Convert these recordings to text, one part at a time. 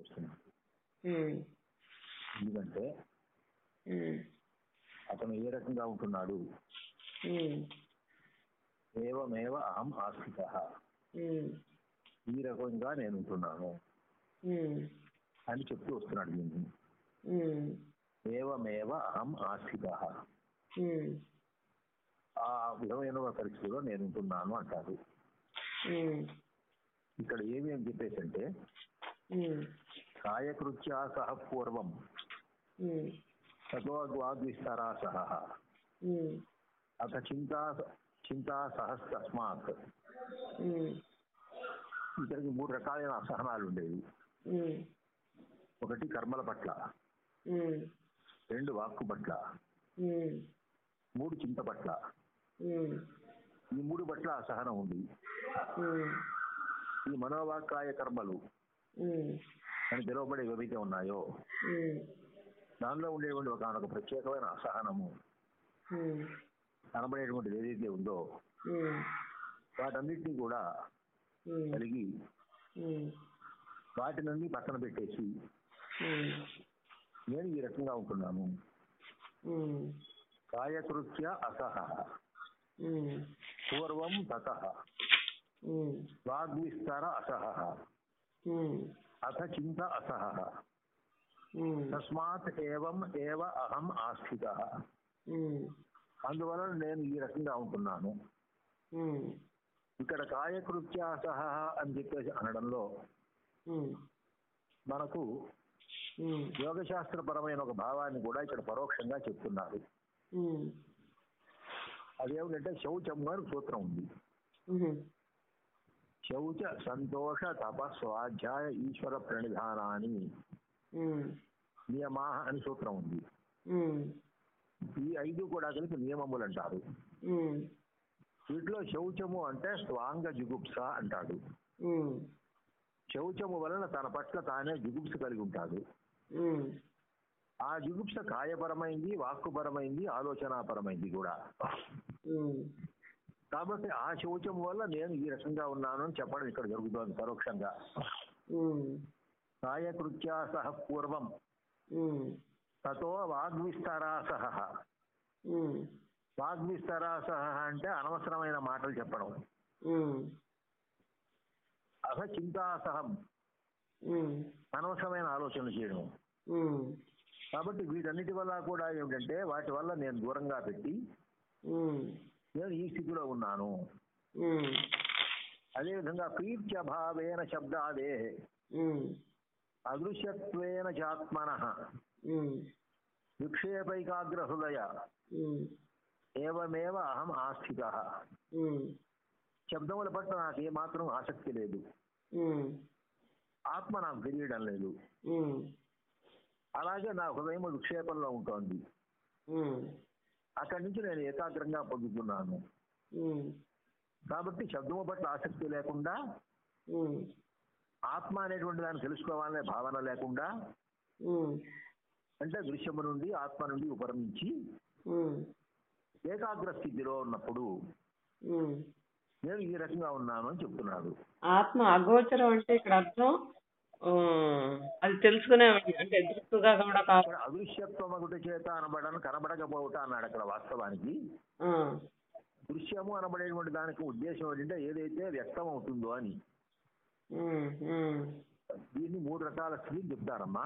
వస్తున్నాడు. ఉమ్, ఎందుకంటే అతను ఏ రకంగా ఉంటున్నాడు? ఏవమేవ అహం ఉమ్, ఈ రకంగా నేను ఉంటున్నాను. అని చెప్తూ వస్తున్నాడు దీన్ని. ఏవమేవ అహం ఉమ్, ఆ విధమైన పరిస్థితిలో నేను ఉంటున్నాను అంటారు ఇక్కడ ఏమి అని చెప్పేసి అంటే కాయకృత్యా సహ పూర్వం. ఉమ్, తతో వాగ్విస్తారా సహ. అత చింతా చింతా సహస్తస్మాత్ ఉమ్, ఇతనికి మూడు రకాలైన అసహనాలు ఉండేవి. ఒకటి కర్మల పట్ల. రెండు వాక్కు పట్ల. మూడు చింత పట్ల. ఈ మూడు పట్ల అసహనం ఉంది. ఈ మనోవాక్కాయ కర్మలు. అని పిలువబడే ఏవైతే ఉన్నాయో దానిలో ఉండేటువంటి ఒక ప్రత్యేకమైన అసహనము కనబడేటువంటిది ఏదైతే ఉందో వాటన్నిటినీ కూడా కలిగి వాటినన్నీ పక్కన పెట్టేసి నేను ఈ రకంగా ఉంటున్నాను. కాయకృత్య అసహ. పూర్వం తత వాగ్విస్తార అసహ. అథ చింత అసహ తస్మాత్ ఏవం ఏవ అహం ఆస్థిత అందువలన నేను ఈ రకంగా ఉంటున్నాను। ఇక్కడ కాయకృత్య అసహ అని చెప్పేసి అనడంలో మనకు యోగశాస్త్రపరమైన ఒక భావాన్ని కూడా ఇక్కడ పరోక్షంగా చెప్తున్నారు। అదేమిటంటే శౌచం అని సూత్రం ఉంది। శౌచ సంతోష తప స్వాధ్యాయ ఈశ్వర ప్రణిధానాన్ని నియమా అని సూత్రం ఉంది. ఈ ఐదు కూడా కలిపి నియమములు అంటారు వీటిలో శౌచము అంటే స్వాంగ జుగుప్స అంటాడు. శౌచము వలన తన పట్ల తానే జుగుప్స కలిగి ఉంటాడు. ఆ జుగుప్స కాయపరమైంది వాక్కుపరమైంది ఆలోచనాపరమైంది కూడా. కాబట్టి ఆ శౌచం వల్ల నేను ఈ రకంగా ఉన్నాను అని చెప్పడం ఇక్కడ జరుగుతోంది పరోక్షంగా. కాయకృత్యా సహ పూర్వం. తతో వాగ్విస్తారా సహ ఉమ్, వాగ్విస్తారా సహ అంటే అనవసరమైన మాటలు చెప్పడం. అస చింతాసహం. అనవసరమైన ఆలోచనలు చేయడం. కాబట్టి వీటన్నిటి వల్ల కూడా ఏమిటంటే వాటి వల్ల నేను దూరంగా పెట్టి నేను ఈ స్థితిలో ఉన్నాను. అదేవిధంగా ప్రీత్యభావేన శబ్దాదే. అదృశ్యత్వేన చాత్మన. ఉమ్, విక్షేపైకాగ్ర హృదయ ఉమ్, ఏవమేవ అహం ఆస్థిత. శబ్దముల పట్ల నాకు ఏమాత్రం ఆసక్తి లేదు. ఆత్మ నాకు తెలియడం లేదు. అలాగే నా హృదయం విక్షేపంలో ఉంటుంది. అక్కడి నుంచి నేను ఏకాగ్రంగా పొందుతున్నాను. కాబట్టి శబ్దము పట్ల ఆసక్తి లేకుండా ఆత్మ అనేటువంటి దాన్ని తెలుసుకోవాలనే భావన లేకుండా అంటే దృశ్యము నుండి ఆత్మ నుండి ఉపరమించి ఏకాగ్ర స్థితిలో ఉన్నప్పుడు. నేను ఈ రకంగా ఉన్నాను అని చెప్తున్నాడు. ఆత్మ అగోచరం అంటే ఇక్కడ అర్థం అది తెలుసుకునే అంటే దృష్టిగా కూడా కాదు. అదృశ్యత్వం ఒకటి చేత అనబడను కనబడకపోవట అన్నాడు అక్కడ వాస్తవానికి. దృశ్యము అనబడేటువంటి దానికి ఉద్దేశం ఏంటంటే ఏదైతే వ్యక్తం అవుతుందో అని దీన్ని మూడు రకాల స్థితిని చెప్తారమ్మా.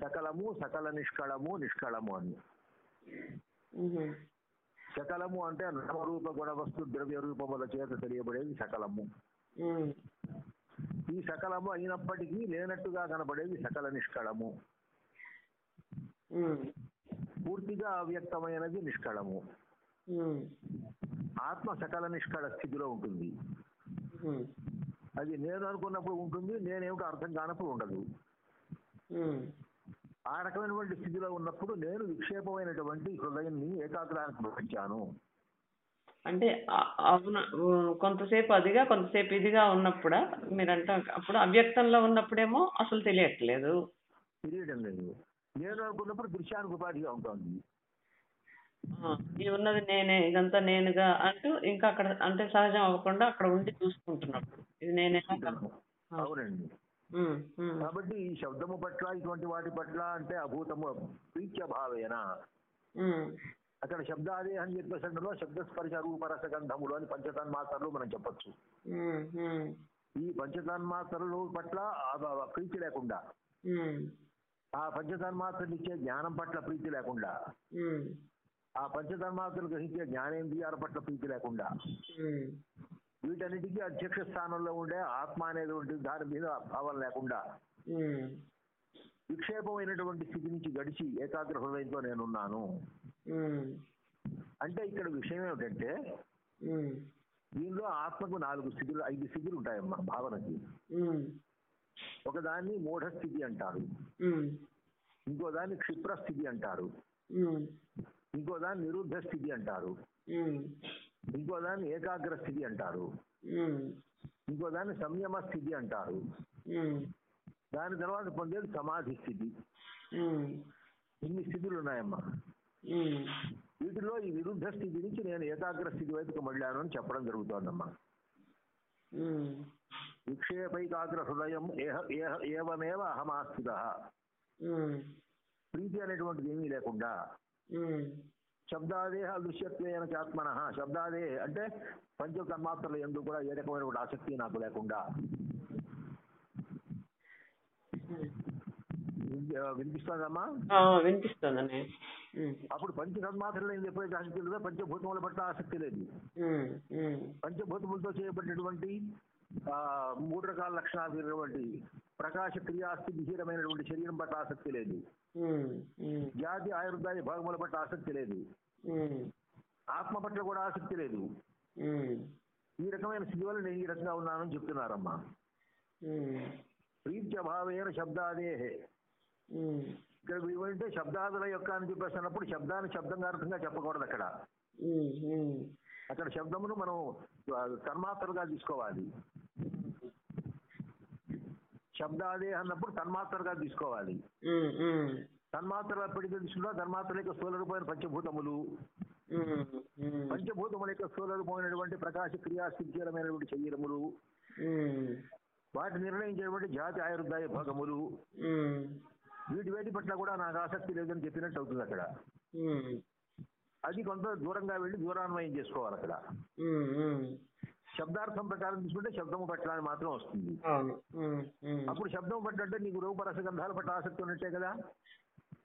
సకలము సకల నిష్కళము నిష్కళము అని. సకలము అంటే నామరూప గుణ వస్తు ద్రవ్య రూపముల చేత తెలియబడేది సకలము. ఈ సకలము అయినప్పటికీ లేనట్టుగా కనబడేది సకల నిష్కళము. పూర్తిగా అవ్యక్తమైనది నిష్కళము. ఆత్మ సకల నిష్కళ స్థితిలో ఉంటుంది. అది నేను అనుకున్నప్పుడు ఉంటుంది నేనేమిటో అర్థం కానప్పుడు ఉండదు. ఆ రకమైనటువంటి స్థితిలో ఉన్నప్పుడు నేను విక్షేపమైనటువంటి హృదయాన్ని ఏకాగ్రానికి పంపించాను అంటే అవును కొంతసేపు అదిగా కొంతసేపు ఇదిగా ఉన్నప్పుడా? మీరంట అప్పుడు అవ్యక్తంలో ఉన్నప్పుడేమో అసలు తెలియట్లేదు. తెలియడం లేదు నేను అనుకున్నప్పుడు దృశ్యానికి ఉపాధిగా ఉంటుంది ఆ, ఈ ఉన్నది నేనే ఇదంతా నేనుగా అంటూ ఇంకా అక్కడ అంటే సహజం అవ్వకుండా అక్కడ ఉండి చూసుకుంటున్నప్పుడు. ఇది నేనే. అవునండి. కాబట్టి ఈ శబ్దము పట్ల ఇటువంటి వాటి పట్ల అంటే అభూతము ప్రీత్య భావేన అక్కడ శబ్దాది అని చెప్పేసంలో శబ్దస్పర్శ రూపరస గంధములు అని పంచతన్మాత్రలు మనం చెప్పొచ్చు. ఈ పంచతన్మాత్రలు పట్ల ప్రీతి లేకుండా ఆ పంచతన్మాత్రలు ఇచ్చే జ్ఞానం పట్ల ప్రీతి లేకుండా ఆ పంచతన్మాత్రలు గ్రహించే జ్ఞానేంద్రియాల పట్ల ప్రీతి లేకుండా వీటన్నిటికీ అధ్యక్ష స్థానంలో ఉండే ఆత్మ అనేటువంటి దాని మీద భావం లేకుండా విక్షేపమైనటువంటి స్థితి నుంచి గడిచి ఏకాగ్ర హృదయంతో నేనున్నాను అంటే ఇక్కడ విషయం ఏమిటంటే దీనిలో ఆత్మకు నాలుగు స్థితులు ఐదు స్థితులు ఉంటాయమ్మా భావనకి. ఒకదాన్ని మూఢ స్థితి అంటారు. ఇంకో దాన్ని క్షిప్ర స్థితి అంటారు. ఇంకో దాన్ని నిరుద్ధ స్థితి అంటారు. ఇంకో దాన్ని ఏకాగ్ర స్థితి అంటారు. ఇంకో దాన్ని సంయమ స్థితి అంటారు దాని తర్వాత పొందేది సమాధి స్థితి. ఇన్ని స్థితులు ఉన్నాయమ్మా. వీటిలో ఈ విరుద్ధ స్థితి నుంచి నేను ఏకాగ్ర స్థితి వైపుకు మళ్ళాను అని చెప్పడం జరుగుతోందమ్మా. విక్షేపైకాగ్ర హృదయం ఏహ ఏహ ఏవమేవ అహమాస్థిత. ప్రీతి అనేటువంటిది ఏమీ లేకుండా. శబ్దాదేహ దృశ్యత్వేన చాత్మన శబ్దాదే అంటే పంచ తన్మాత్రలు ఎందుకు కూడా ఏ రకమైన ఆసక్తి నాకు లేకుండా. వినిపిస్తోందమ్మా? ఉమ్, అప్పుడు పంచ తన్మాత్రలు ఏంది ఎప్పుడైతే ఆసక్తి లేదో పంచభూతముల పట్ల ఆసక్తి లేదు. పంచభూతములతో చేయబడినటువంటి మూడు రకాల లక్షణాలు ప్రకాశ క్రియాస్తి విహీనమైనటువంటి శరీరం పట్ల ఆసక్తి లేదు. జాతి ఆయుర్దాయ భాగముల పట్ల ఆసక్తి లేదు. ఆత్మ పట్ల కూడా ఆసక్తి లేదు. ఈ రకమైన స్థితి వల్ల నేను ఈ రకంగా ఉన్నానని చెప్తున్నారమ్మా. ప్రీత్యభావేన శబ్దాదే ఉమ్, ఇక్కడ శబ్దాదుల యొక్క అని చెప్పేస్తున్నప్పుడు శబ్దాన్ని శబ్దంగా అర్థంగా చెప్పకూడదు అక్కడ. అక్కడ శబ్దమును మనం ఆ, తన్మాత్రలుగా తీసుకోవాలి. శబ్దాదే అన్నప్పుడు తన్మాత్రగా తీసుకోవాలి. తన్మాత్రలు ఎప్పటికీ తీసుకున్నా తన్మాత్రల యొక్క స్థూల రూపమైన పంచభూతములు పంచభూతముల యొక్క స్థూల రూపమైనటువంటి ప్రకాశ క్రియాస్థితికరమైనటువంటి శరీరములు. వాటి నిర్ణయించేటువంటి జాతి ఆయుర్దాయ భాగములు. వీటి వేటి పట్ల కూడా నాకు ఆసక్తి లేదని చెప్పినట్టు అవుతుంది అక్కడ. అది కొంత దూరంగా వెళ్ళి దూరాన్వయం చేసుకోవాలి అక్కడ. శబ్దార్థం ప్రకారం తీసుకుంటే శబ్దము పట్ల అని మాత్రం వస్తుంది. అప్పుడు శబ్దం పట్ల అంటే నీకు రూపరస గంధాల పట్ల ఆసక్తి ఉన్నట్టే కదా?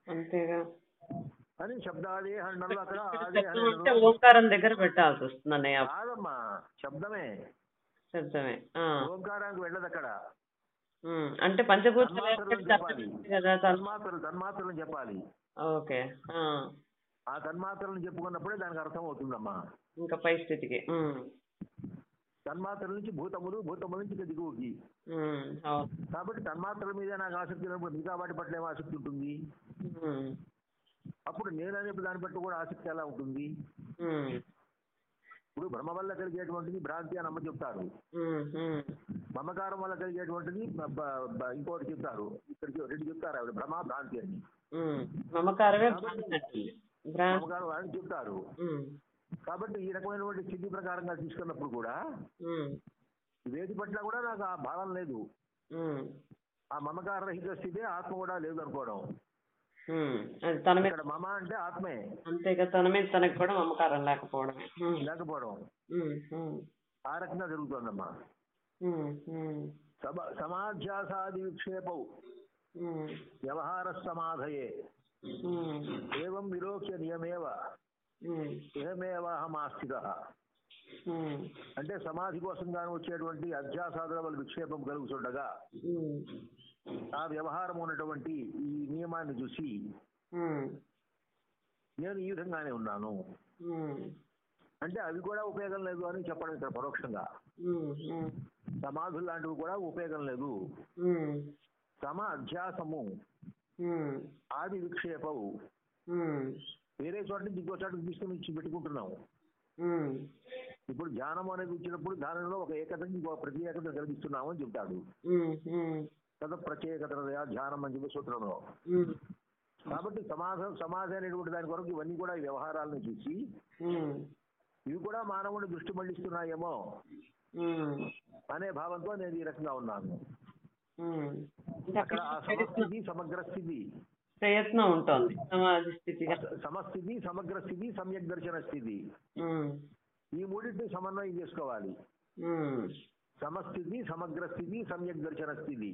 అంతేగా. అని శబ్దాదే హండంలో అక్కడ ఓంకారం దగ్గర పెట్టాల్సి వస్తుంది కాదమ్మా శబ్దమే. శబ్దమే. ఓంకారానికి వెళ్ళదు అక్కడ అంటే పంచభూతాలు తన్మాత్రలు చెప్పాలి. అర్థమైంది కదా తన్- తన్మాత్రలు తన్మాత్రలను చెప్పాలి. ఓకే ఆ, తన్మాత్రలను చెప్పుకున్నప్పుడే దానికి అర్థం అవుతుందమ్మా. ఇంకా పై స్థితికి తన్మాత్రల నుంచి భూతములు భూతముల నుంచి దిగువకి. కాబట్టి తన్మాత్రల మీద నాకు ఆసక్తి ఉన్నప్పుడు మిగతా వాటి పట్ల ఏం ఆసక్తి ఉంటుంది? అప్పుడు నేను అనే దాని పట్ల కూడా ఆసక్తి ఎలా ఉంటుంది? ఇప్పుడు భ్రమ వల్ల కలిగేటువంటిది భ్రాంతి అని అమ్మ చెప్తారు. మమకారం వల్ల కలిగేటువంటిది ఇంకోటి చెప్తారు. ఇక్కడికి రెండు చెప్తారు ఆవిడ భ్రమ భ్రాంతి అని. మమకారం అని చెప్తారు. కాబట్టి ఈ రకమైనటువంటి స్థితి ప్రకారంగా తీసుకున్నప్పుడు కూడా వేటి పట్ల కూడా నాకు ఆ భావం లేదు. ఆ మమకార రహిత స్థితి ఆత్మ కూడా లేదు అనుకోవడం. అది తన మీద మమ అంటే ఆత్మే. అంతేగా తన మీద తనకు కూడా మమకారం లేకపోవడమే. లేకపోవడం. ఆ రకంగా జరుగుతోందమ్మా. సమాధ్యాసాది విక్షేపౌ. వ్యవహార సమాధయే ఏవం విలోక్య నియమేవ. ఇహమేవాహమాస్థిత. అంటే సమాధి కోసంగా వచ్చేటువంటి అధ్యాసాదుల వల్ల విక్షేపం కలుగుతుండగా. ఆ వ్యవహారం ఉన్నటువంటి ఈ నియమాన్ని చూసి నేను ఈ విధంగానే ఉన్నాను. అంటే అవి కూడా ఉపయోగం లేదు అని చెప్పడం ఇక్కడ పరోక్షంగా. సమాధులు లాంటివి కూడా ఉపయోగం లేదు. సమ అధ్యాసము ఆది విక్షేపవు. వేరే చోట నుంచి ఇంకో చోటకి తీసుకుని ఇచ్చి పెట్టుకుంటున్నాం ఉమ్, ఇప్పుడు ధ్యానం అనేది ఇచ్చినప్పుడు ధ్యానంలో ఒక ఏకతకి ఇంకో ప్రత్యేకత కలిగిస్తున్నాము అని చెప్తాడు. ఉమ్, ఉమ్, తద ప్రత్యేకత ధ్యానం అని చెప్పి సూత్రంలో కాబట్టి సమాధ సమాధి అనేటువంటి దాని కొరకు ఇవన్నీ కూడా ఈ వ్యవహారాలను చూసి ఇవి కూడా మానవుని దృష్టి మళ్ళిస్తున్నాయేమో అనే భావంతో నేను ఈ రకంగా ఉన్నాను. అక్కడ ఆ సమస్థితి సమగ్ర స్థితి. ప్రయత్నం ఉంటుంది సమాధి స్థితిగా. సమస్థితి సమగ్ర స్థితి సమ్యక్ దర్శన స్థితి. ఈ మూడింటిని సమన్వయం చేసుకోవాలి. సమస్థితి సమగ్ర స్థితి సమ్యక్ దర్శన స్థితి.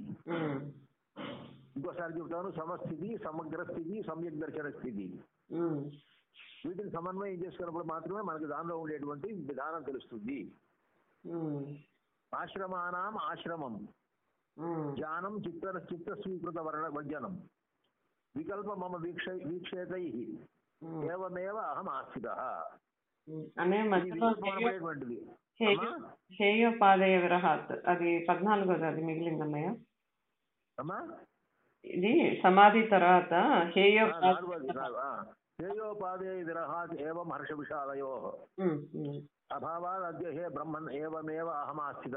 ఇంకోసారి చెప్తాను సమస్థితి సమగ్ర స్థితి సమ్యక్ దర్శన స్థితి. వీటిని సమన్వయం చేసుకున్నప్పుడు మాత్రమే మనకు దానిలో ఉండేటువంటి విధానం తెలుస్తుంది. ఆశ్రమానాం ఆశ్రమం. జ్ఞానం చిత్త చిత్త స్వీకృత వర్ణ భజనం వికల్ప మమ వీక్ష వీక్షేతై ఉమ్. ఏవమేవ అహం ఆస్థిత. అనే మధ్యలో హేయో-? హేయోపాదేయ విరహాత్ అది పద్నాలుగోది అది మిగిలిందన్నయ్య ఇది సమాధి తర్వాత హేయో. శ్రేయోపాదే విరహాత్ ఏవం హర్ష విషాదయో. అభావాద్ అద్య హే బ్రహ్మన్ ఏవమేవ అహం ఆస్థిత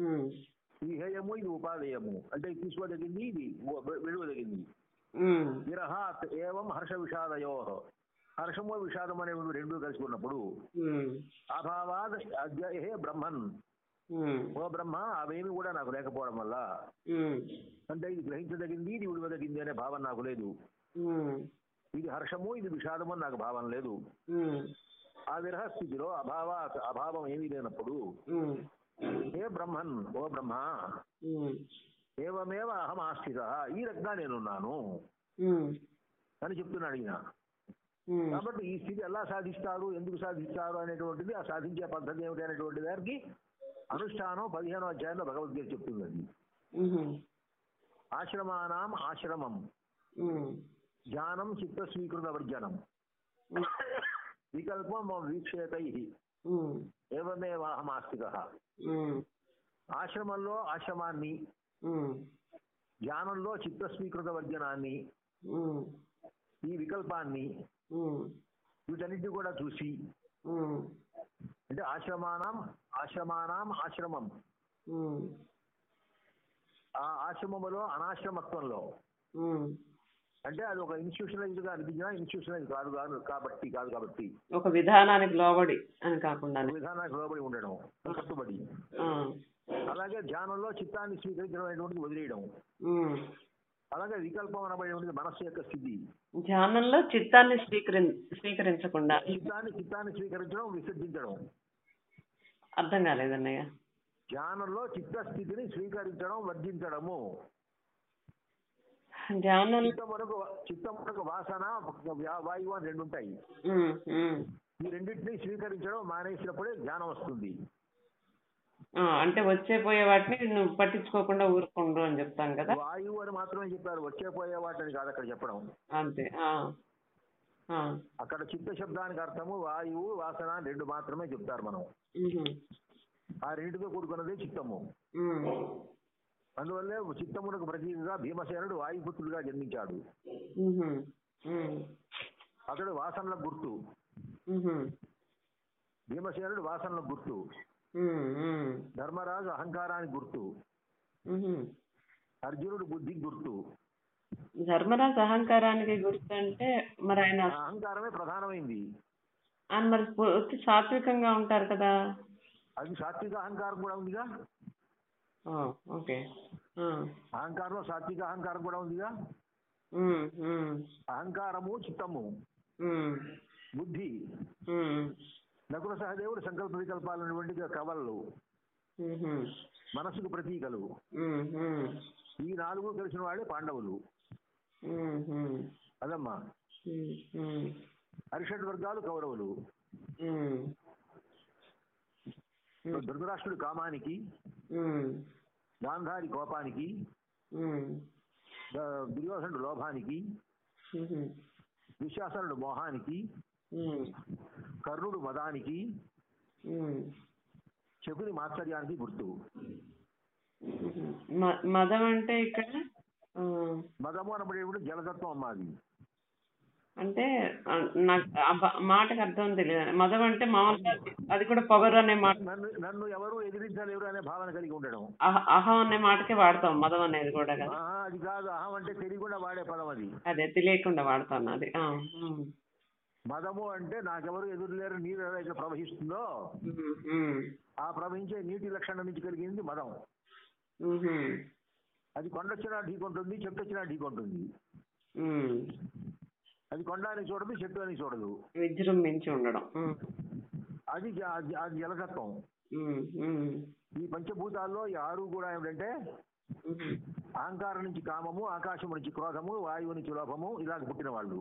ఉమ్. ఈ హేయము ఇది ఉపాదేయము అంటే తీసుకోదగింది ఇది విడువదగింది. విరహాత్ ఏవం హర్ష విషాదయో హర్షము విషాదం అనేవి రెండు కలిసి ఉన్నప్పుడు. అభావాద్ అద్య హే బ్రహ్మన్. ఓ బ్రహ్మ అవేమి కూడా నాకు లేకపోవడం వల్ల. అంటే ఇది గ్రహించదగింది ఇది విడువదగింది అనే భావన నాకు లేదు. ఇది హర్షము ఇది విషాదము అని నాకు భావన లేదు. ఆ విరహ స్థితిలో అభావ అభావం ఏమీ లేనప్పుడు. ఏ బ్రహ్మన్ ఓ బ్రహ్మ. ఏవమేవ అహం ఆస్థిత ఈ రకంగా నేనున్నాను. అని చెప్తున్నాడు ఈయన. కాబట్టి ఈ స్థితి ఎలా సాధిస్తారు ఎందుకు సాధిస్తారు అనేటువంటిది ఆ సాధించే పద్ధతి ఏమిటి అనేటువంటి దానికి అనుష్ఠానం పదిహేనో అధ్యాయంలో భగవద్గీత చెప్తుంది అది ఉమ్. ఆశ్రమానాం ఆశ్రమం ఉమ్. జ్ఞానం చిత్త స్వీకృత వర్జనం వికల్పం వీక్షేతై ఉమ్. ఆశ్రమంలో ఆశ్రమాన్ని. జ్ఞానంలో చిత్త స్వీకృత వర్జనాన్ని. ఈ వికల్పాన్ని. వీటన్నిటిని కూడా చూసి. అంటే ఆశ్రమానం ఆశ్రమానాం ఆశ్రమం. ఆ ఆశ్రమములో అనాశ్రమత్వంలో. అంటే అది ఒక ఇన్స్టిట్యూషనలైజ్గా అనిపించినా ఇన్స్టిట్యూషనలైజ్ కాదు కాదు కాబట్టి కాదు కాబట్టి. ఒక విధానానికి లోబడి అని కాకుండా. విధానానికి లోబడి ఉండడం కట్టుబడి. అలాగే ధ్యానంలో చిత్తాన్ని స్వీకరించడం అనేటువంటిది వదిలేయడం. అలాగే వికల్పం అనబడేటువంటిది మనస్సు యొక్క స్థితి. ధ్యానంలో చిత్తాన్ని స్వీకరి స్వీకరించకుండా. చిత్తాన్ని చిత్తాన్ని స్వీకరించడం విసర్జించడం. అర్థం కాలేదన్నయ్య. ధ్యానంలో చిత్తస్థితిని స్వీకరించడం వర్జించడము. ధ్యానం చిత్తమునకు చిత్తమునకు వాసన వ్యా- వాయువు అని రెండు ఉంటాయి. ఈ రెండింటిని స్వీకరించడం మానేసినప్పుడే జ్ఞానం వస్తుంది. ఆ, అంటే వచ్చే పోయే వాటిని నువ్వు పట్టించుకోకుండా ఊరుకుండు అని చెప్తాం కదా. వాయువు అని మాత్రమే చెప్పారు. వచ్చే పోయే వాటిని కాదు అక్కడ చెప్పడం. అంతే. ఆ, ఆ, అక్కడ చిత్త శబ్దానికి అర్థము వాయువు వాసన రెండు మాత్రమే చెప్తారు మనం. ఆ రెండింటితో కూడుకున్నదే చిత్తము. ఉమ్, అందువల్లే చిత్తమునకు ప్రతీకగా భీమసేనుడు వాయుపుత్రుడిగా జన్మించాడు. అతడు వాసనలకు గుర్తు. భీమసేనుడు వాసనలకు గుర్తు. ధర్మరాజు అహంకారానికి గుర్తు. అర్జునుడు బుద్ధికి గుర్తు. ధర్మరాజు అహంకారానికి గుర్తు అంటే మరి ఆయన అహంకారమే ప్రధానమైంది. ఆయన మరి పూర్తి సాత్వికంగా ఉంటారు కదా. అది సాత్విక అహంకారం కూడా ఉందిగా? ఓకే. అహంకారంలో సాత్విక అహంకారం కూడా ఉందిగా? అహంకారము చిత్తము. బుద్ధి. నకుల సహదేవుడు సంకల్ప వికల్పాలైనటువంటి కవలలు. ఉహు, మనసుకు ప్రతీకలు. ఈ నాలుగు కలిసిన వాళ్ళే పాండవులు. అదమ్మా. అరిషడ్ వర్గాలు కౌరవులు. ధృతరాష్ట్రుడు కామానికి గాంధారి కోపానికి దుర్యోధనుడు లోభానికి ఉహు, దుశ్శాసనుడు మోహానికి కర్ణుడు మదానికి శకుని మాత్సర్యానికి గుర్తు. మదం అంటే ఇక్కడ మదము అనబడేప్పుడు జలతత్వం అమ్మాది. అంటే నాకు మాటకు అర్థం తెలియదు. మదం అంటే మామూలుగా అది కూడా పొగరు అనే మాట. నన్ను ఎవరు ఎదిరించలేరు అనే భావన కలిగి ఉండడం. అహ- అనే మాటకే వాడతాం మదం అనేది కూడా కదా. అది కాదు అహం అంటే తెలియకుండా వాడే పదం అది. అదే తెలియకుండా వాడతాను అది. మదము అంటే నాకెవరు ఎదురులేరు నీరు ఏదైతే ప్రవహిస్తుందో ఆ ప్రవహించే నీటి లక్షణం నుంచి కలిగింది మదం అది కొండ వచ్చినా ఢీకొంటుంది చెట్టు వచ్చినా ఢీకొంటుంది. అది కొండ అని చూడదు చెట్టు అని చూడదు విజృంభించి ఉండడం. అది అది జలతత్వం. ఈ పంచభూతాల్లో ఈ ఆరు కూడా ఏమిటంటే. అహంకారం నుంచి కామము ఆకాశం నుంచి క్రోధము వాయువు నుంచి లోభము ఇలాగ పుట్టిన వాళ్ళు.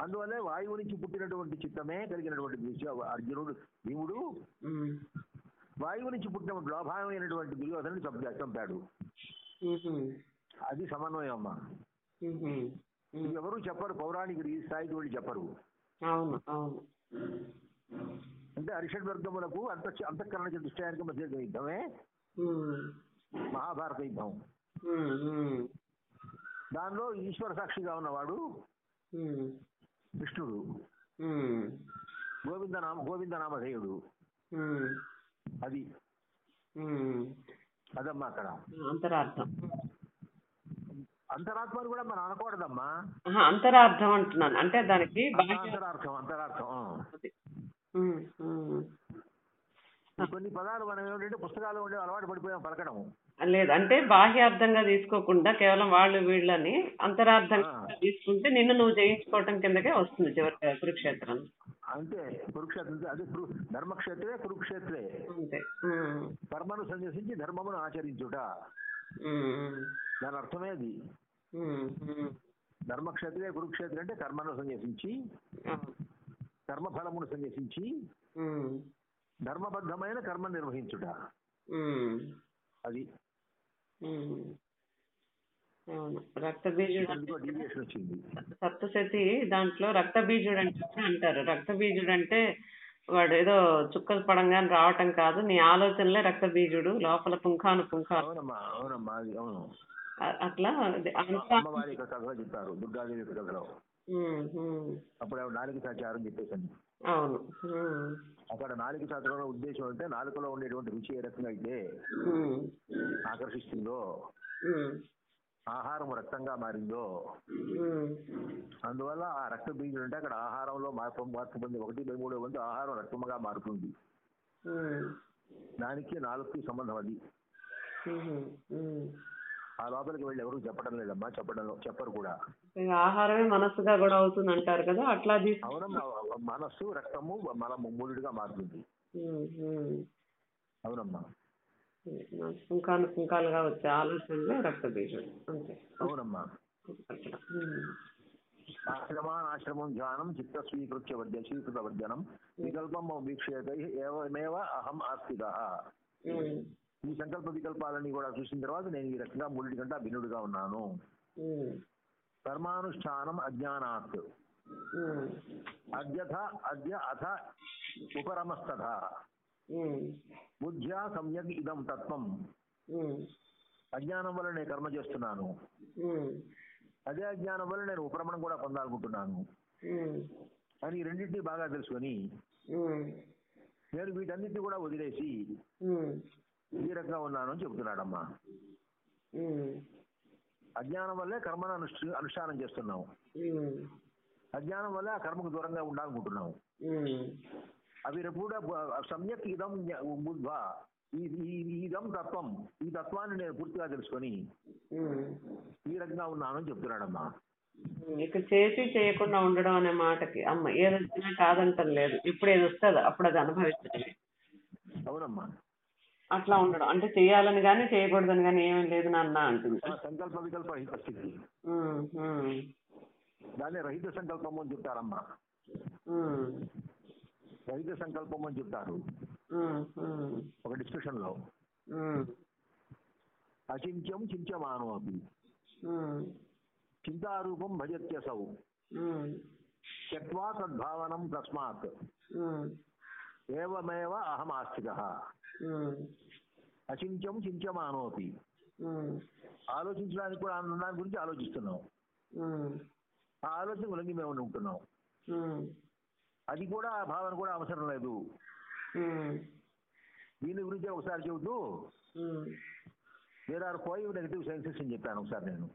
అందువల్లే వాయువు నుంచి పుట్టినటువంటి చిత్తమే కలిగినటువంటి అర్జునుడు భీముడు. వాయువు నుంచి పుట్టినటువంటి లోభామైనటువంటి దుర్యోధను చంపా చంపాడు. అది సమన్వయం అమ్మ. ఎవరు చెప్పరు పౌరాణికుడు ఈ స్థాయికి వెళ్ళి చెప్పరు. అంటే అరిషడ్ వర్గములకు అంత అంతఃకరణ దృష్టానికి మధ్య యుద్ధమే. మహాభారత యుద్ధం. దానిలో ఈశ్వర సాక్షిగా ఉన్నవాడు ఉమ్. గోవిందనామ గోవిందనామధేయుడు ఉమ్. అది. అదమ్మా అక్కడ. అంతరార్థం. అంతరాత్మని కూడా మనం అనకూడదమ్మా అంతరార్థం అంటున్నాను. అంటే దానికి బాహ్య అంతరార్థం అంతరార్థం. కొన్ని పదాలు మనం ఏమిటంటే పుస్తకాలు ఉండే అలవాటు పడిపోయాం పలకడం లేదు అంటే బాహ్యార్థంగా తీసుకోకుండా కేవలం వాళ్ళు వీళ్ళని అంతరార్థంగా. తీసుకుంటే నిన్ను నువ్వు జయించుకోవటం కిందకే వస్తుంది చివరి కురుక్షేత్రం అంతే కురుక్షేత్రం అదే ధర్మక్షేత్రే కురుక్షేత్రే. కర్మను సంన్యసించి ధర్మమును ఆచరించుట. దాని అర్థమే అది. ధర్మక్షేత్రే కురుక్షేత్రం అంటే కర్మను అవును. కర్మఫలమును ఉమ్. ధర్మబద్ధమైన కర్మ నిర్వహించుట. అది. సప్తశతి దాంట్లో రక్తబీజుడు అంటే అంటారు. రక్తబీజుడు అంటే వాడు ఏదో చుక్కలు పడంగానే రావటం కాదు. నీ ఆలోచనలే రక్తబీజుడు. లోపల పుంఖాను అ- అట్లా అది అంతా అమ్మవారి యొక్క కథలో చెప్పారు. దుర్గాదేవి కథలో. అప్పుడు నాలుగు సాచారం చెప్పేసింది అవును. అక్కడ నాలుగు సాచరంలో ఉద్దేశం అంటే నాలుకలో ఉండేటువంటి రుచి ఏ రకంగా అయితే ఆకర్షిస్తుందో ఆహారం రక్తంగా మారిందో అందువల్ల ఆ రక్త బీజం అంటే అక్కడ ఆహారంలో మార్పు మార్పు పొంది ఒకటి బై మూడో వంతు ఆహారం రక్తముగా మారుతుంది. దానికి నాలుగుకి సంబంధం అది. ఆ లోపలికి వెళ్ళి ఎవరు చెప్పడం లేదమ్మా చెప్పడం చెప్పరు కూడా. ఆహారమే మనస్సుగా కూడా అవుతుంది అంటారు కదా అట్లా అవునమ్మా మనస్సు రక్తము మలము మూడుగా మారుతుంది. అవునమ్మా. పుంఖాను పుంఖాలుగా వచ్చే ఆలోచనలే రక్తబీజుడు అంతే. అవునమ్మా. ఆశ్రమానాశ్రమం ధ్యానం చిత్త స్వీకృత్య వర్జ స్వీకృత వర్జనం వికల్పం వీక్షేత ఏవమేవ అహం ఆస్తిక ఉమ్, ఈ సంకల్ప వికల్పాలన్నీ కూడా చూసిన తర్వాత నేను ఈ రకంగా మూడింటి కంటే భిన్నుడిగా ఉన్నాను. కర్మానుష్ఠానం అజ్ఞానాత్. అద్యథ అద్య అథ ఉపరమస్తథ. బుద్ధ్యా సమ్యక్ ఇదం తత్వం. అజ్ఞానం వల్ల నేను కర్మ చేస్తున్నాను. అదే అజ్ఞానం వల్ల నేను ఉపరమణం కూడా పొందాలనుకుంటున్నాను. అని రెండింటినీ బాగా తెలుసుకొని నేను వీటన్నిటిని కూడా వదిలేసి ఈ రకంగా ఉన్నాను అని చెబుతున్నాడమ్మా. అజ్ఞానం వల్లే కర్మను అనుష్ఠ అనుష్ఠానం చేస్తున్నాం అజ్ఞానం వల్ల ఆ కర్మకు దూరంగా ఉండాలనుకుంటున్నాం అవి కూడా సమ్యక్ ఇదం బుద్ధ ఇదం తత్వం. ఈ తత్వాన్ని నేను పూర్తిగా తెలుసుకొని. ఈ రకంగా ఉన్నానని చెప్తున్నాడమ్మా. ఇక చేసి చేయకుండా ఉండడం అనే మాటకి అమ్మ ఏది వచ్చినా కాదంటం లేదు. ఇప్పుడు ఏది వస్తుందో అప్పుడు అది అనుభవించడమే. అవునమ్మా. అట్లా ఉండడం. అంటే చేయాలని కానీ చేయకూడదని కానీ ఏమీ లేదు నాన్న అంటుంది. సంకల్ప వికల్ప రహిత స్థితి దాన్ని రహిత సంకల్పము అని చెప్తారమ్మా. రహిత సంకల్పం అని చెప్తారు. ఒక డిస్కషన్లో అచింత్యం చింత్యమానో చింతారూపం భజత్యసౌ. త్యక్వా తద్భావనం తస్మాత్. ఉమ్, ఏవమేవ అహం ఆస్తిక అచింత్యం చింత్యమానోపి ఆలోచించడానికి కూడా అన్న దాని గురించి ఆలోచిస్తున్నాం. ఆ ఆలోచన ఉలంగి మేము ఉంటున్నాం అది కూడా ఆ భావన కూడా అవసరం లేదు. దీని గురించి ఒకసారి చెబుతూ there are five negative sciences అని చెప్పాను ఒకసారి నేను.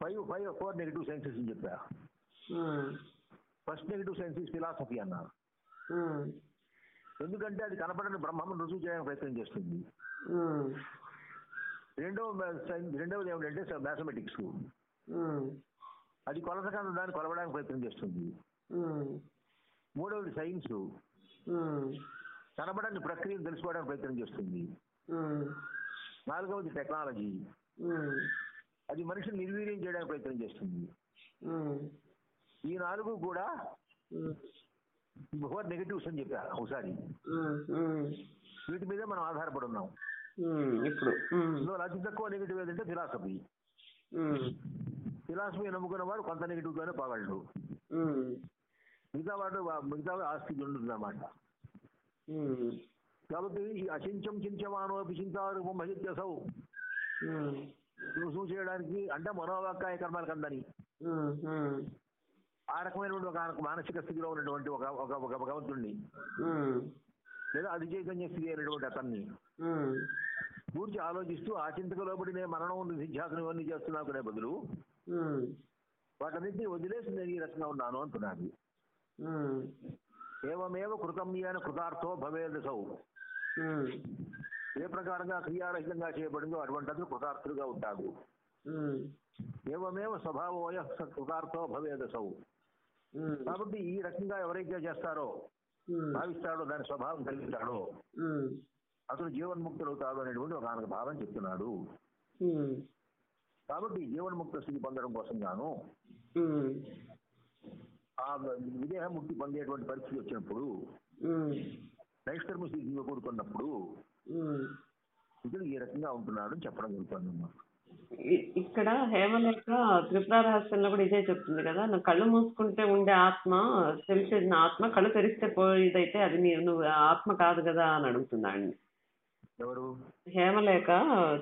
Five five four negative sciences అని చెప్పా. First negative science is philosophy అన్నారు ఎందుకంటే అది కనపడని బ్రహ్మను రుజువు చేయడానికి ప్రయత్నం చేస్తుంది. రెండవ రెండవది ఏమిటంటే మ్యాథమెటిక్స్. అది కొలసకాలం దాన్ని కొలవడానికి ప్రయత్నం చేస్తుంది. మూడవది సైన్స్. ఉమ్, కనబడని ప్రక్రియను తెలుసుకోవడానికి ప్రయత్నం చేస్తుంది. నాలుగవది టెక్నాలజీ. అది మనిషిని నిర్వీర్యం చేయడానికి ప్రయత్నం చేస్తుంది. ఈ నాలుగు కూడా బిఫోర్ నెగటివ్స్ అని చెప్పా ఒకసారి. ఉమ్, ఉమ్, వీటి మీద మనం ఆధారపడి ఉన్నాం. ఉమ్, ఇప్పుడు ఇందులో అతి తక్కువ నెగిటివ్ ఏదంటే ఫిలాసఫీ ఫిలాసఫీ నమ్ముకున్న వాడు కొంత నెగిటివ్ గానే పోగలడు. ఉమ్, మిగతా వాడు మిగతా ఆస్తి ఉంటుంది అన్నమాట కాబట్టి అచించం చించమానో చింతారూపం భజిత్యసౌ ఉమ్, రుసుము చేయడానికి అంటే ఉమ్, ఉమ్, ఆ రకమైనటువంటి ఒక మానసిక స్థితిలో ఉన్నటువంటి ఒక ఒక భగవంతుణ్ణి. లేదా అది చైతన్య స్థితి అయినటువంటి అతన్ని. గురించి ఆలోచిస్తూ ఆ చింతకు లోబడి నేను మరణం నిధ్యాసనం ఇవన్నీ చేస్తున్నాకునే బదులు ఉమ్, వాటన్నింటినీ వదిలేసి నేను ఈ రకంగా ఉన్నాను అంటున్నాడు. ఉమ్, ఏమేవ కృతమ్యాన కృతార్థో భవేదసౌ ఏ ప్రకారంగా క్రియారహితంగా చేయబడిందో అటువంటి అతను కృతార్థుడుగా ఉంటాడు. ఏమేవ స్వభావోయ కృతార్థో భవేదసౌ కాబట్టి ఈ రకంగా ఎవరైతే చేస్తారో భావిస్తాడో దాని స్వభావం కలిగిస్తాడో అతను జీవన్ముక్తుడవుతాడు అనేటువంటి ఒక ఆనక భావం చెప్తున్నాడు. కాబట్టి జీవన్ముక్త స్థితి పొందడం కోసం గాను ఆ విదేహముక్తి పొందేటువంటి పరిస్థితి వచ్చినప్పుడు నైష్కర్మ స్థితిలో కూడుకున్నప్పుడు. ఇతడు ఈ రకంగా ఉంటున్నాడు అని చెప్పడం జరుగుతుంది అమ్మా ఇ- ఇక్కడ హేమలేఖ త్రిపుర రహస్యంలో కూడా ఇదే చెప్తుంది కదా నువ్వు కళ్ళు మూసుకుంటే ఉండే ఆత్మ తెలిసేది నా ఆత్మ కళ్ళు తెరిస్తే పోయేదైతే అది నీ నువ్వు ఆత్మ కాదు కదా అని అడుగుతుంది ఆయన్ని ఎవరు? హేమలేఖ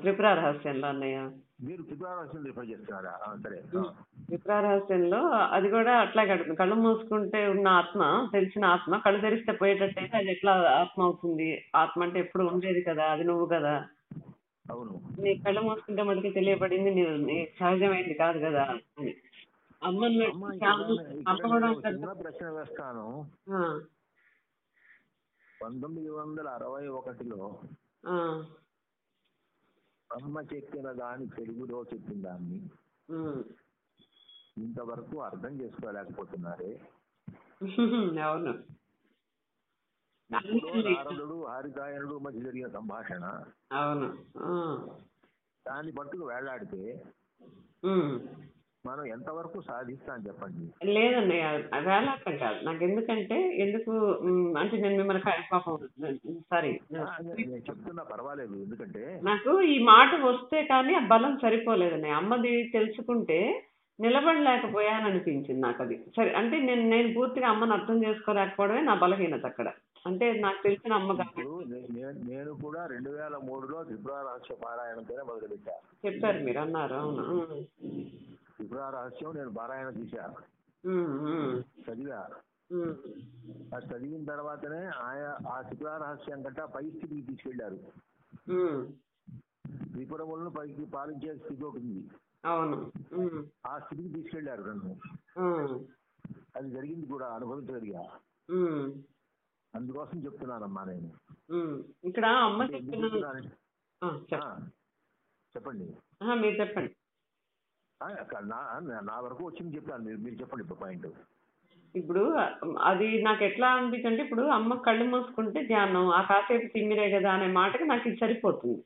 త్రిపుర రహస్యంలో అన్నయ్య. మీరు త్రిపురారాశిని రిఫర్ చేస్తున్నారా? ఆ, సరే. ఆ. త్రిపుర రహస్యంలో అది కూడా అట్లాగే అడుగుతుంది. కళ్ళు మూసుకుంటే ఉన్న ఆత్మ తెలిసిన ఆత్మ కళ్ళు తెరిస్తే పోయేటట్టయితే అది ఎట్లా ఆత్మ అవుతుంది? ఆత్మ అంటే ఎప్పుడు ఉండేది కదా అది నువ్వు కదా. అవును. నీ కళ్ళు మూసుకుంటే మనకి తెలియబడింది నీ నీ సహజమైంది కాదు కదా అని. అమ్మ అన్నట్టు అమ్మ చాలా- ఇక్కడ అమ్మ ఇక్కడ కూడా నేను ఒక అంటారు. చిన్న ప్రశ్న వేస్తాను. ఆ, పంతొమ్మిది వందల అరవై ఒకటిలో ఆ, అమ్మ చెప్పిన దాని తెలుగులో చెప్పిన దాన్ని ఉమ్. ఇంతవరకు అర్థం చేసుకోలేకపోతున్నారే. అవును. నారదుడు హారిదాయనుడు మధ్య జరిగిన సంభాషణ. అవును. దాన్ని పట్టుకు వేలాడితే. మనం ఎంతవరకు సాధిస్తాం చెప్పండి? లేదన్నయ్య వేలాడటం కాదు. నాకు ఎందుకంటే ఎందుకు అంటే నేను మిమ్మల్ని పాపం సారీ. చెప్తున్నా పర్వాలేదు. ఎందుకంటే నాకు ఈ మాట వస్తే కానీ ఆ బలం సరిపోలేదన్నయ్య అమ్మది తెలుసుకుంటే నిలబడలేకపోయాను అనిపించింది నాకు అది. సరే అంటే నేను నేను పూర్తిగా అమ్మని అర్థం చేసుకోలేకపోవడమే నా బలహీనత అక్కడ. అంటే నాకు తెలిసిన అమ్మ ఇప్పుడు నే- నేను కూడా రెండు వేల మూడులో త్రిపుర రహస్య పారాయణంతోనే మొదలుపెట్టా. చెప్పారు మీరు అన్నారు అవును. త్రిపుర రహస్యం నేను పారాయణ ఉమ్, ఉమ్, చదివా. ఉమ్, అది చదివిన తర్వాతనే ఆయా ఆ త్రిపుర రహస్యం కంటే పై స్థితికి తీసుకెళ్ళారు ఉమ్. త్రిపురములను పైకి పాలించే స్థితి ఒకటి ఉంది. అవును. ఉమ్, ఆ స్థితికి తీసుకెళ్ళారు నన్ను. ఉమ్, అది జరిగింది కూడా అనుభవించగలిగా. ఉమ్, అందుకోసం చెప్తున్నానమ్మా నేను. ఇక్కడ అమ్మ చెప్పండి. మీరు చెప్పండి. నా వరకు వచ్చింది చెప్పాను మీరు మీరు చెప్పండి ఇప్పుడు పాయింట్. ఇప్పుడు అది నాకు ఎట్లా అనిపించంటే ఇప్పుడు అమ్మ కళ్ళు మూసుకుంటే ధ్యానం ఆ కాసేపు తిమ్మిరే కదా అనే మాటకి నాకు ఇది సరిపోతుంది.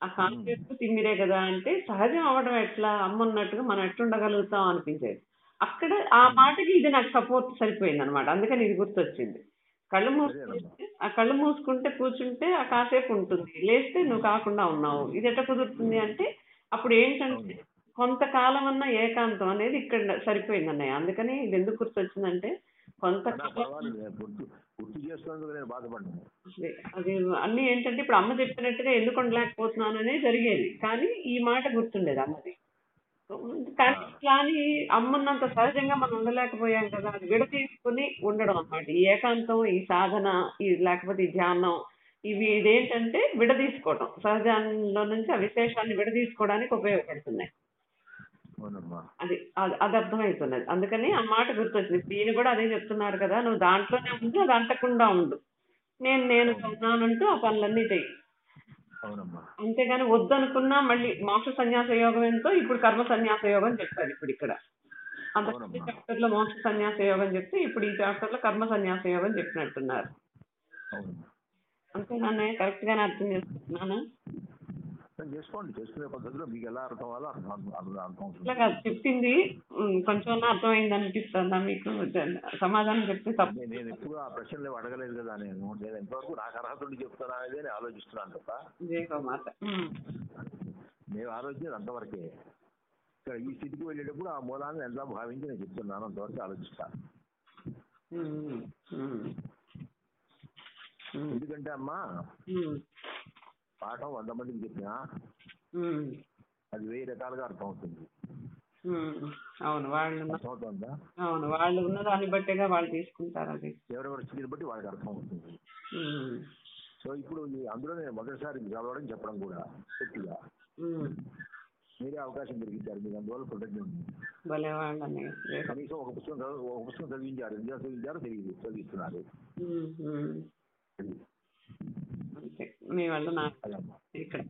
ఆ కాసేపు తిమ్మిరే కదా అంటే సహజం అవడం ఎట్లా? అమ్మ ఉన్నట్టుగా మనం ఎట్లుండగలుగుతాం అనిపించేది. అక్కడ ఆ మాటకి ఇది నాకు సపోర్ట్ సరిపోయింది అనమాట అందుకని ఇది గుర్తొచ్చింది. కళ్ళు మూసుకుంటే ఆ కళ్ళు మూసుకుంటే కూర్చుంటే ఆ కాసేపు ఉంటుంది. లేస్తే నువ్వు కాకుండా ఉన్నావు. ఇది ఎట్లా కుదురుతుంది అంటే అప్పుడు ఏంటంటే కొంతకాలం అన్న ఏకాంతం అనేది ఇక్కడ సరిపోయింది అన్నయ్య అందుకని ఇది ఎందుకు గుర్తొచ్చిందంటే అది అది అన్ని ఏంటంటే ఇప్పుడు అమ్మ చెప్పినట్టుగా ఎందుకు ఉండలేకపోతున్నాను అనేది జరిగేది. కానీ ఈ మాట గుర్తుండేది అమ్మది. కానీ కానీ అమ్మన్నంత సహజంగా మనం ఉండలేకపోయాం కదా. అది విడతీసుకుని ఉండడం అన్నమాట. ఈ ఏకాంతం ఈ సాధన ఈ లేకపోతే ఈ ధ్యానం ఇవి ఇదేంటంటే విడదీసుకోవడం సహజంలో నుంచి ఆ విశేషాన్ని విడదీసుకోవడానికి ఉపయోగపడుతున్నాయి. అది అది అర్థమవుతున్నది అందుకని ఆ మాట గుర్తొచ్చింది. ఈయన కూడా అదే చెప్తున్నారు కదా నువ్వు దాంట్లోనే ఉండి అది అంటకుండా ఉండు. నేను నేను ఉన్నానంటూ ఆ పనులన్నీ చెయ్యి. అవునమ్మా. అంతేగాని వద్దనుకున్నా మళ్ళీ మోక్ష సన్యాస యోగం ఎంతో ఇప్పుడు కర్మ సన్యాస యోగం చెప్పారు ఇప్పుడు ఇక్కడ. అంత. చాప్టర్లో మోక్ష సన్యాస యోగం చెప్తే ఇప్పుడు ఈ చాప్టర్లో కర్మ సన్యాస యోగం చెప్పినట్టున్నారు. అంతేనా కరెక్ట్ గానే అర్థం చేసుకుంటున్నాను? అర్థం చేసుకోండి. చేసుకునే పద్ధతిలో మీకు ఎలా అర్థం అవ్వాలో అర్థం అర్థం అవుతుంది. చెప్పింది కొంచెం అర్థమైంది అనిపిస్తుందా మీకు? సమాధానం చెప్తే తప్పు. నేను ఎప్పుడు ఆ ప్రశ్నలు అడగలేదు కదా నేను. నేను ఎంతవరకు నాకు అర్హత ఉండి చెప్తానా అనేది నేను ఆలోచిస్తున్నాను తప్ప. ఉమ్, నేను ఆలోచించేది అంతవరకే. ఇక్కడ ఈ స్థితికి వెళ్ళేటప్పుడు ఆ మూలాన్ని ఎంత భావించి నేను చెప్తున్నాను అంతవరకు ఆలోచిస్తాను. ఎందుకంటే అమ్మా పాఠం వంద మందికి చెప్పినా అది వెయ్యి రకాలుగా అర్థం అవుతుంది. అవును వాళ్ళు అవును వాళ్ళు ఉన్న దాన్ని బట్టేగా వాళ్ళు తీసుకుంటారు అది. ఎవరెవరి స్థితిని బట్టి వాళ్ళకి అర్థం అవుతుంది సో ఇప్పుడు అందులో నేను మొదటిసారి చదవడం చెప్పడం కూడా గట్టిగా. మీరే అవకాశం దొరికించారు మీకు అందువల్ల కృతజ్ఞత. కనీసం ఒక పుస్తకం ఒక పుస్తకం చదివించారు తెలియదు చదివిస్తున్నారు. మీ వల్ల నాకు ఇక్కడ.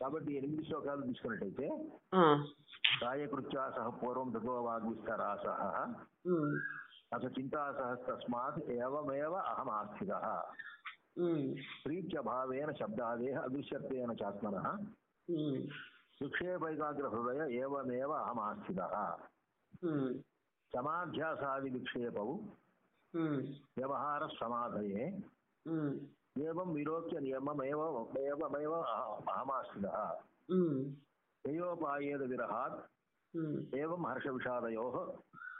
కాబట్టి ఎనిమిది శ్లోకాలు తీసుకున్నట్టయితే ఆ, కాయకృత్యా సహ పూర్వం తతో వాగ్విస్తరా సహ ఉమ్, అస చింతా సహ తస్మాత్ ఏవమేవ అహం ఆస్థిత ఉమ్, ప్రీత్యభావేన శబ్దాదేహ అదృశ్యత్వేన చాత్మన. విక్షేపైకాగ్ర హృదయ ఏవమేవ అహం ఆస్థిత సమాధ్యాసాది విక్షేపౌ ఉమ్, వ్యవహార సమాధయే ఉమ్, ఏవం విలోక్య నియమమేవ ఏవమేవ అహమాస్థిత ఉమ్, యయోపాయేద విరహాత్ ఉమ్, ఏవం హర్ష విషాదయో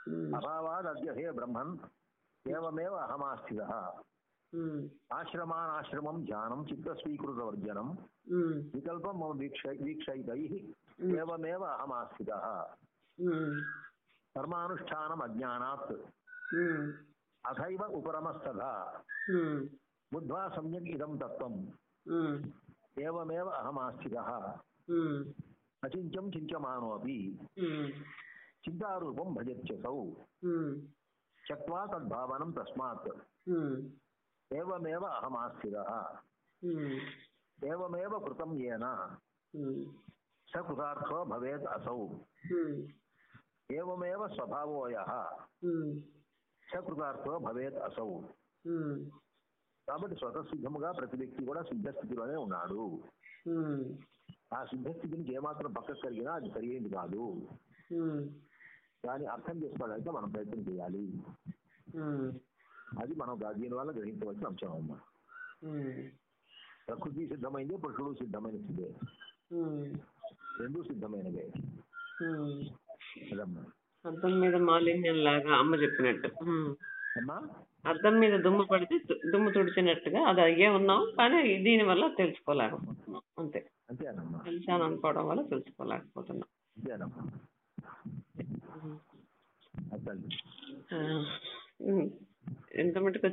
ఉమ్, అభావాద్ అద్య హే బ్రహ్మన్ ఏవమేవ అహమాస్థిత ఉమ్, ఆశ్రమానాశ్రమం ధ్యానం చిత్తస్వీకృతవర్జనం ఉమ్, వికల్పం మమ వీక్ష వీక్షయితై ఏవమేవ అహమాస్థిత ఉమ్, కర్మానుష్ఠానం అజ్ఞానాత్ ఉమ్, అథైవ ఉపరమస్తథా ఉమ్, బుద్ధ్వా సమ్యక్ ఇదం తత్వం ఉమ్, ఏవమేవ అహమాస్థిత ఉమ్, అచింత్యం చింత్యమానోపి ఉమ్, చింతారూపం భజత్యసౌ ఉమ్, చక్వా తద్భావనం తస్మాత్ ఉమ్, ఏవమేవ అహమాస్థిత ఉమ్, ఏవమేవ కృతం येन। ఉమ్, స కృతార్థో భవేత్ అసౌ ఉమ్, ఏవమేవ స్వభావో యః ఉమ్, స కృతార్థో భవేత్ అసౌ. కాబట్టి స్వతసిద్ధముగా ప్రతి వ్యక్తి కూడా సిద్ధస్థితిలోనే ఉన్నాడు. ఆ సిద్ధస్థితి నుంచి ఏమాత్రం పక్కకు కలిగినా అది సరియైంది కాదు. దాన్ని అర్థం చేసుకోవడానికి మనం ప్రయత్నం చేయాలి. అది మనం దా- దీనివల్ల గ్రహించవలసిన అంశం అమ్మా. ప్రకృతి సిద్ధమైందే పురుషుడు సిద్ధమైన ఉమ్, రెండూ సిద్ధమైనవే. అదమ్మా. అద్దం మీద మాలిన్యం లాగా అమ్మ చెప్పినట్టు. ఉమ్. అమ్మా? అద్దం మీద దుమ్ము పడితే దుమ్ము తుడిచినట్టుగా అది అయ్యే ఉన్నాం కానీ దీని వల్ల తెలుసుకోలేకపోతున్నాం. అంతే. అంతేనమ్మా. తెలిసాను అనుకోవడం వల్ల తెలుసుకోలేకపోతున్నాం. అంతేనమ్మా. ఉమ్. అసలు. ఆ, ఉమ్. ఎంత మటుకు